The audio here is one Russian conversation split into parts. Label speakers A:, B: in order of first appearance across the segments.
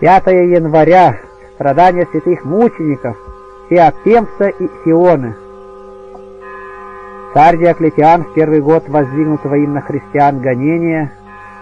A: 5 января. Страдания святых мучеников Феопемса и Сионы. Царь Диоклетиан в первый год воздвигнутого им на христиан гонения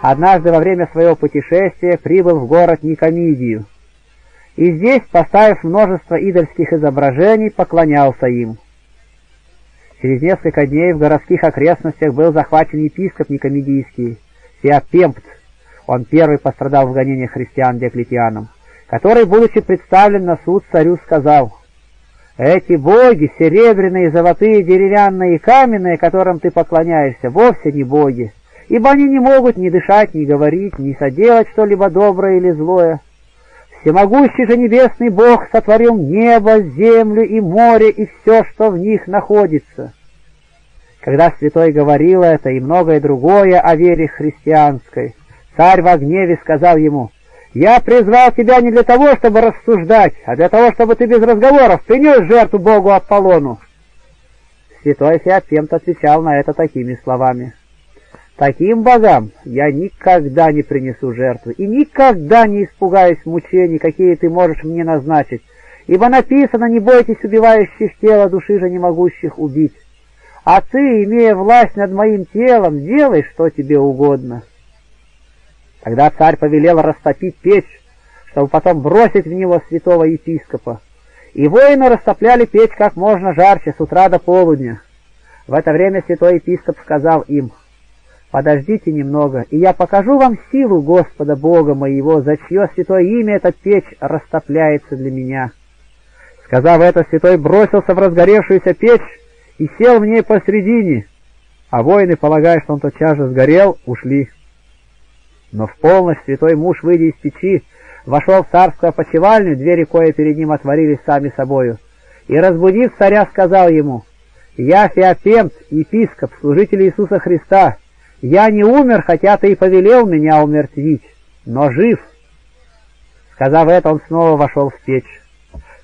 A: однажды во время своего путешествия прибыл в город Никомидию, и здесь, поставив множество идольских изображений, поклонялся им. Через несколько дней в городских окрестностях был захвачен епископ Никомедийский, Феопемпт, он первый пострадал в гонениях христиан Диоклетианом, который, будучи представлен на суд царю, сказал, «Эти боги, серебряные, золотые, деревянные и каменные, которым ты поклоняешься, вовсе не боги, ибо они не могут ни дышать, ни говорить, ни соделать что-либо доброе или злое. Всемогущий же небесный Бог сотворил небо, землю и море и все, что в них находится. Когда святой говорил это и многое другое о вере христианской, царь во гневе сказал ему, «Я призвал тебя не для того, чтобы рассуждать, а для того, чтобы ты без разговоров принес жертву Богу Аполлону». Святой Феопемт отвечал на это такими словами, Таким богам я никогда не принесу жертвы и никогда не испугаюсь мучений, какие ты можешь мне назначить, ибо написано, не бойтесь убивающих тело, души же не могущих убить. А ты, имея власть над моим телом, делай, что тебе угодно. Тогда царь повелел растопить печь, чтобы потом бросить в него святого епископа. И воины растопляли печь как можно жарче, с утра до полудня. В это время святой епископ сказал им — Подождите немного, и я покажу вам силу Господа Бога моего, за чье святое имя эта печь растопляется для меня». Сказав это, святой бросился в разгоревшуюся печь и сел в ней посредине, а воины, полагая, что он тотчас же сгорел, ушли. Но в полночь святой муж, выйдя из печи, вошел в царскую опочивальню, двери кое перед ним отворились сами собою, и, разбудив царя, сказал ему, «Я Феопемт, епископ, служитель Иисуса Христа, я не умер, хотя ты и повелел меня умертвить, но жив. Сказав это, он снова вошел в печь.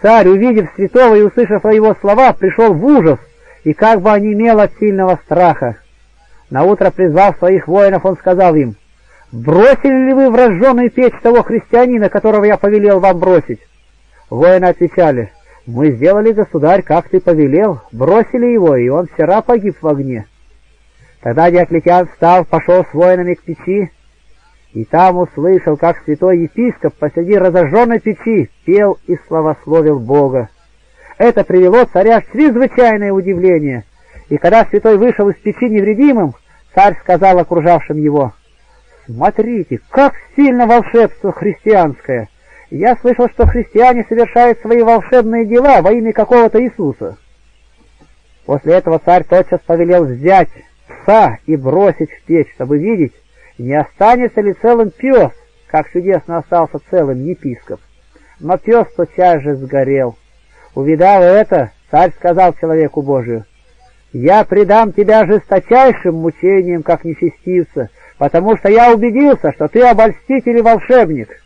A: Царь, увидев святого и услышав его слова, пришел в ужас и как бы онемел от сильного страха. Наутро призвав своих воинов, он сказал им, «Бросили ли вы в разжженную печь того христианина, которого я повелел вам бросить?» Воины отвечали, «Мы сделали, государь, как ты повелел, бросили его, и он вчера погиб в огне». Тогда Диоклетиан встал, пошел с воинами к печи, и там услышал, как святой епископ посреди разожженной печи пел и славословил Бога. Это привело царя в чрезвычайное удивление, и когда святой вышел из печи невредимым, царь сказал окружавшим его, «Смотрите, как сильно волшебство христианское! Я слышал, что христиане совершают свои волшебные дела во имя какого-то Иисуса». После этого царь тотчас повелел взять пса и бросить в печь, чтобы видеть, не останется ли целым пес, как чудесно остался целым епископ. Но пес тотчас же сгорел. Увидав это, царь сказал человеку Божию, «Я предам тебя жесточайшим мучениям, как нечестивца, потому что я убедился, что ты обольститель и волшебник».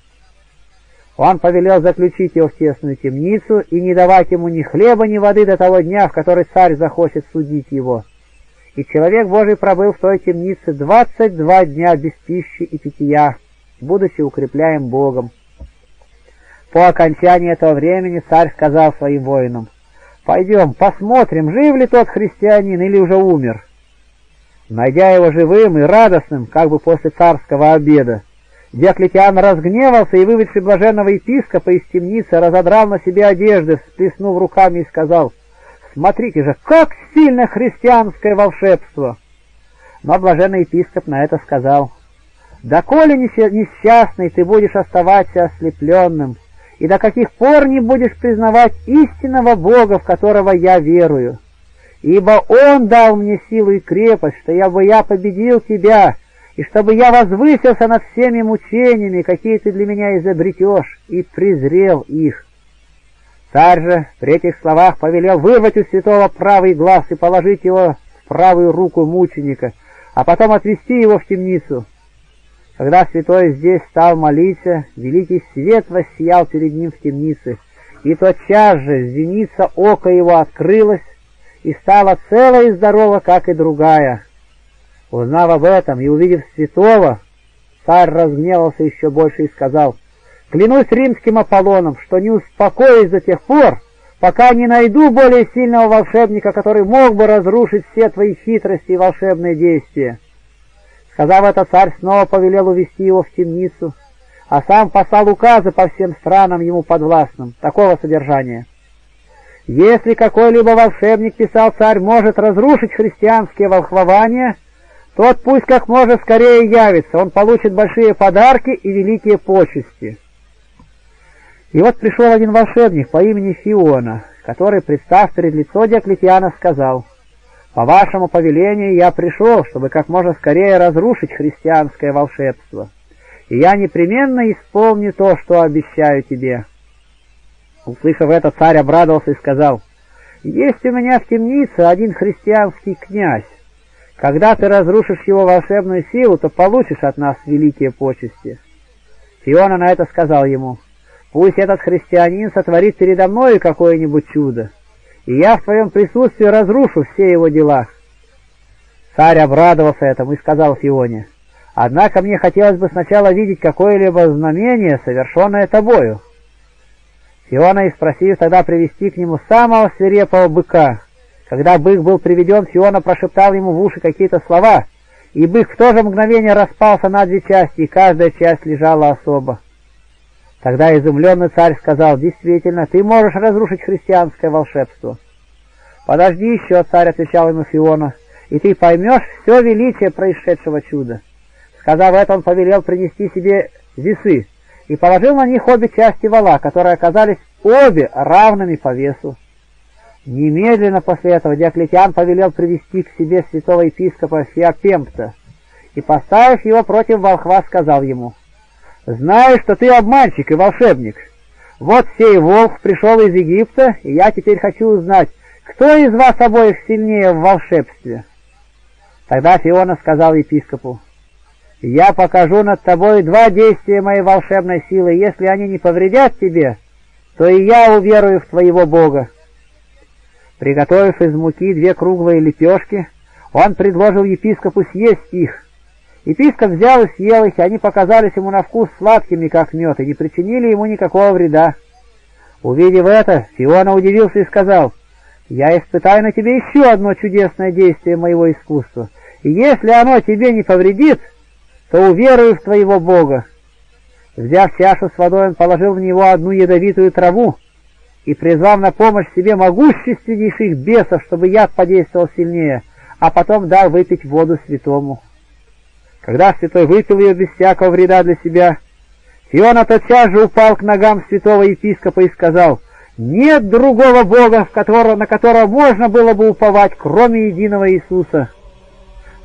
A: Он повелел заключить его в тесную темницу и не давать ему ни хлеба, ни воды до того дня, в который царь захочет судить его и человек Божий пробыл в той темнице двадцать два дня без пищи и питья, будучи укрепляем Богом. По окончании этого времени царь сказал своим воинам, «Пойдем, посмотрим, жив ли тот христианин или уже умер». Найдя его живым и радостным, как бы после царского обеда, Диоклетиан разгневался и, выведший блаженного епископа из темницы, разодрал на себе одежды, всплеснув руками и сказал — Смотрите же, как сильно христианское волшебство!» Но блаженный епископ на это сказал, «Доколе несчастный ты будешь оставаться ослепленным, и до каких пор не будешь признавать истинного Бога, в которого я верую? Ибо Он дал мне силу и крепость, что я бы я победил тебя, и чтобы я возвысился над всеми мучениями, какие ты для меня изобретешь, и презрел их». Царь же при этих словах повелел вырвать у святого правый глаз и положить его в правую руку мученика, а потом отвести его в темницу. Когда святой здесь стал молиться, великий свет воссиял перед ним в темнице, и тотчас же зеница ока его открылась и стала целая и здорова, как и другая. Узнав об этом и увидев святого, царь разгневался еще больше и сказал — Клянусь римским Аполлоном, что не успокоюсь до тех пор, пока не найду более сильного волшебника, который мог бы разрушить все твои хитрости и волшебные действия. Сказав это, царь снова повелел увести его в темницу, а сам послал указы по всем странам ему подвластным, такого содержания. Если какой-либо волшебник, писал царь, может разрушить христианские волхвования, тот пусть как можно скорее явится, он получит большие подарки и великие почести. И вот пришел один волшебник по имени Фиона, который, представ перед лицо Диоклетиана, сказал, «По вашему повелению я пришел, чтобы как можно скорее разрушить христианское волшебство, и я непременно исполню то, что обещаю тебе». Услышав это, царь обрадовался и сказал, «Есть у меня в темнице один христианский князь. Когда ты разрушишь его волшебную силу, то получишь от нас великие почести». Фиона на это сказал ему, «Пусть этот христианин сотворит передо мною какое-нибудь чудо, и я в твоем присутствии разрушу все его дела». Царь обрадовался этому и сказал Фионе, «Однако мне хотелось бы сначала видеть какое-либо знамение, совершенное тобою». Фиона и спросили тогда привести к нему самого свирепого быка. Когда бык был приведен, Фиона прошептал ему в уши какие-то слова, и бык в то же мгновение распался на две части, и каждая часть лежала особо. Тогда изумленный царь сказал, «Действительно, ты можешь разрушить христианское волшебство». «Подожди еще», — царь отвечал ему Фиона, «и ты поймешь все величие происшедшего чуда». Сказав это, он повелел принести себе весы, и положил на них обе части вала, которые оказались обе равными по весу. Немедленно после этого Диоклетиан повелел привести к себе святого епископа Феопемпта и, поставив его против волхва, сказал ему, «Знаю, что ты обманщик и волшебник. Вот сей волк пришел из Египта, и я теперь хочу узнать, кто из вас обоих сильнее в волшебстве?» Тогда Фиона сказал епископу, я покажу над тобой два действия моей волшебной силы. Если они не повредят тебе, то и я уверую в твоего Бога. Приготовив из муки две круглые лепешки, он предложил епископу съесть их. Епископ взял и съел их, и они показались ему на вкус сладкими, как мед, и не причинили ему никакого вреда. Увидев это, Фиона удивился и сказал, «Я испытаю на тебе еще одно чудесное действие моего искусства, и если оно тебе не повредит, то уверую в твоего Бога. Взяв чашу с водой, он положил в него одну ядовитую траву и, призвав на помощь себе могущественнейших бесов, чтобы яд подействовал сильнее, а потом дал выпить воду святому. Когда святой выпил ее без всякого вреда для себя, Фиона тотчас же упал к ногам святого епископа и сказал, «Нет другого Бога, в которого, на которого можно было бы уповать, кроме единого Иисуса».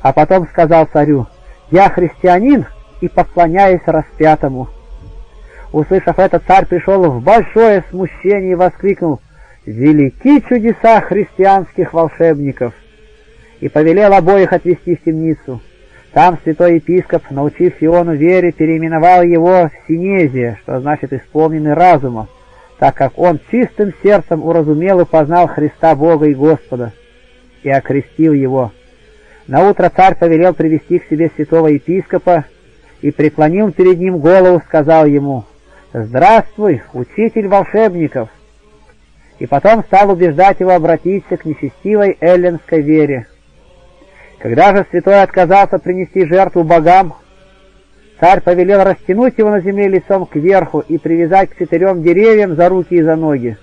A: А потом сказал царю, «Я христианин и поклоняюсь распятому». Услышав это, царь пришел в большое смущение и воскликнул «Велики чудеса христианских волшебников!» и повелел обоих отвести в темницу. Там святой епископ, научив Фиону вере, переименовал его в Синезия, что значит «исполненный разума», так как он чистым сердцем уразумел и познал Христа Бога и Господа, и окрестил его. Наутро царь повелел привести к себе святого епископа и преклонил перед ним голову, сказал ему «Здравствуй, учитель волшебников!» И потом стал убеждать его обратиться к нечестивой эллинской вере. Когда же святой отказался принести жертву богам, царь повелел растянуть его на земле лицом кверху и привязать к четырем деревьям за руки и за ноги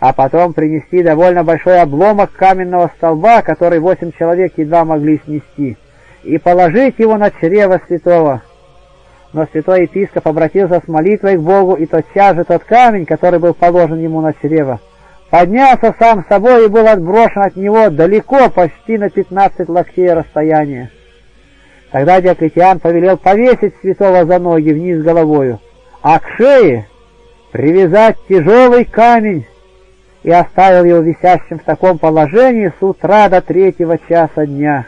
A: а потом принести довольно большой обломок каменного столба, который восемь человек едва могли снести, и положить его на чрево святого. Но святой епископ обратился с молитвой к Богу, и тотчас же тот камень, который был положен ему на чрево, поднялся сам собой и был отброшен от него далеко, почти на пятнадцать локтей расстояния. Тогда Диоклетиан повелел повесить святого за ноги вниз головою, а к шее привязать тяжелый камень, и оставил его висящим в таком положении с утра до третьего часа дня.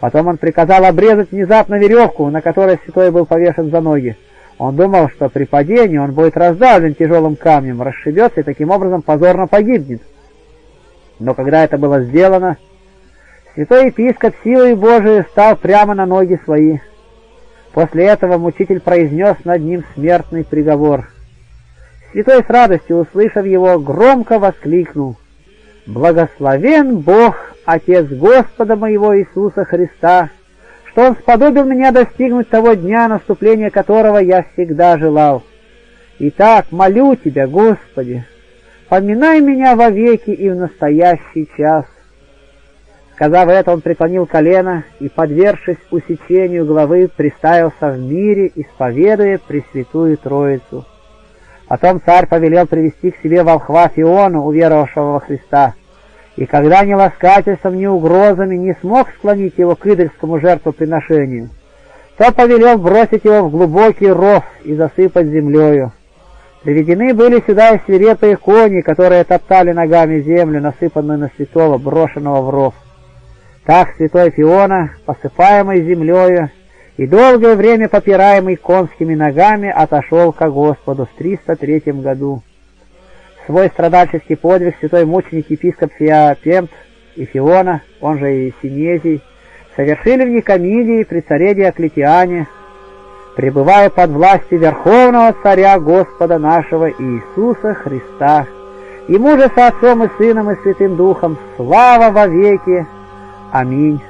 A: Потом он приказал обрезать внезапно веревку, на которой святой был повешен за ноги. Он думал, что при падении он будет раздавлен тяжелым камнем, расшибется и таким образом позорно погибнет. Но когда это было сделано, святой епископ силой Божией стал прямо на ноги свои. После этого мучитель произнес над ним смертный приговор. Святой с радостью, услышав его, громко воскликнул. «Благословен Бог, Отец Господа моего Иисуса Христа, что Он сподобил меня достигнуть того дня, наступления которого я всегда желал. Итак, молю Тебя, Господи, поминай меня вовеки и в настоящий час». Сказав это, он преклонил колено и, подвергшись усечению головы, приставился в мире, исповедуя Пресвятую Троицу. Потом царь повелел привести к себе волхва Фиону, уверовавшего во Христа, и когда ни ласкательством, ни угрозами не смог склонить его к идольскому жертвоприношению, то повелел бросить его в глубокий ров и засыпать землею. Приведены были сюда и свирепые кони, которые топтали ногами землю, насыпанную на святого, брошенного в ров. Так святой Фиона, посыпаемый землею и долгое время попираемый конскими ногами, отошел ко Господу в 303 году. Свой страдальческий подвиг святой мученик епископ Феопемт и Фиона, он же и Синезий, совершили в Никомидии при царе Диоклетиане, пребывая под властью Верховного Царя Господа нашего Иисуса Христа. Ему же со Отцом и Сыном и Святым Духом слава во веки. Аминь.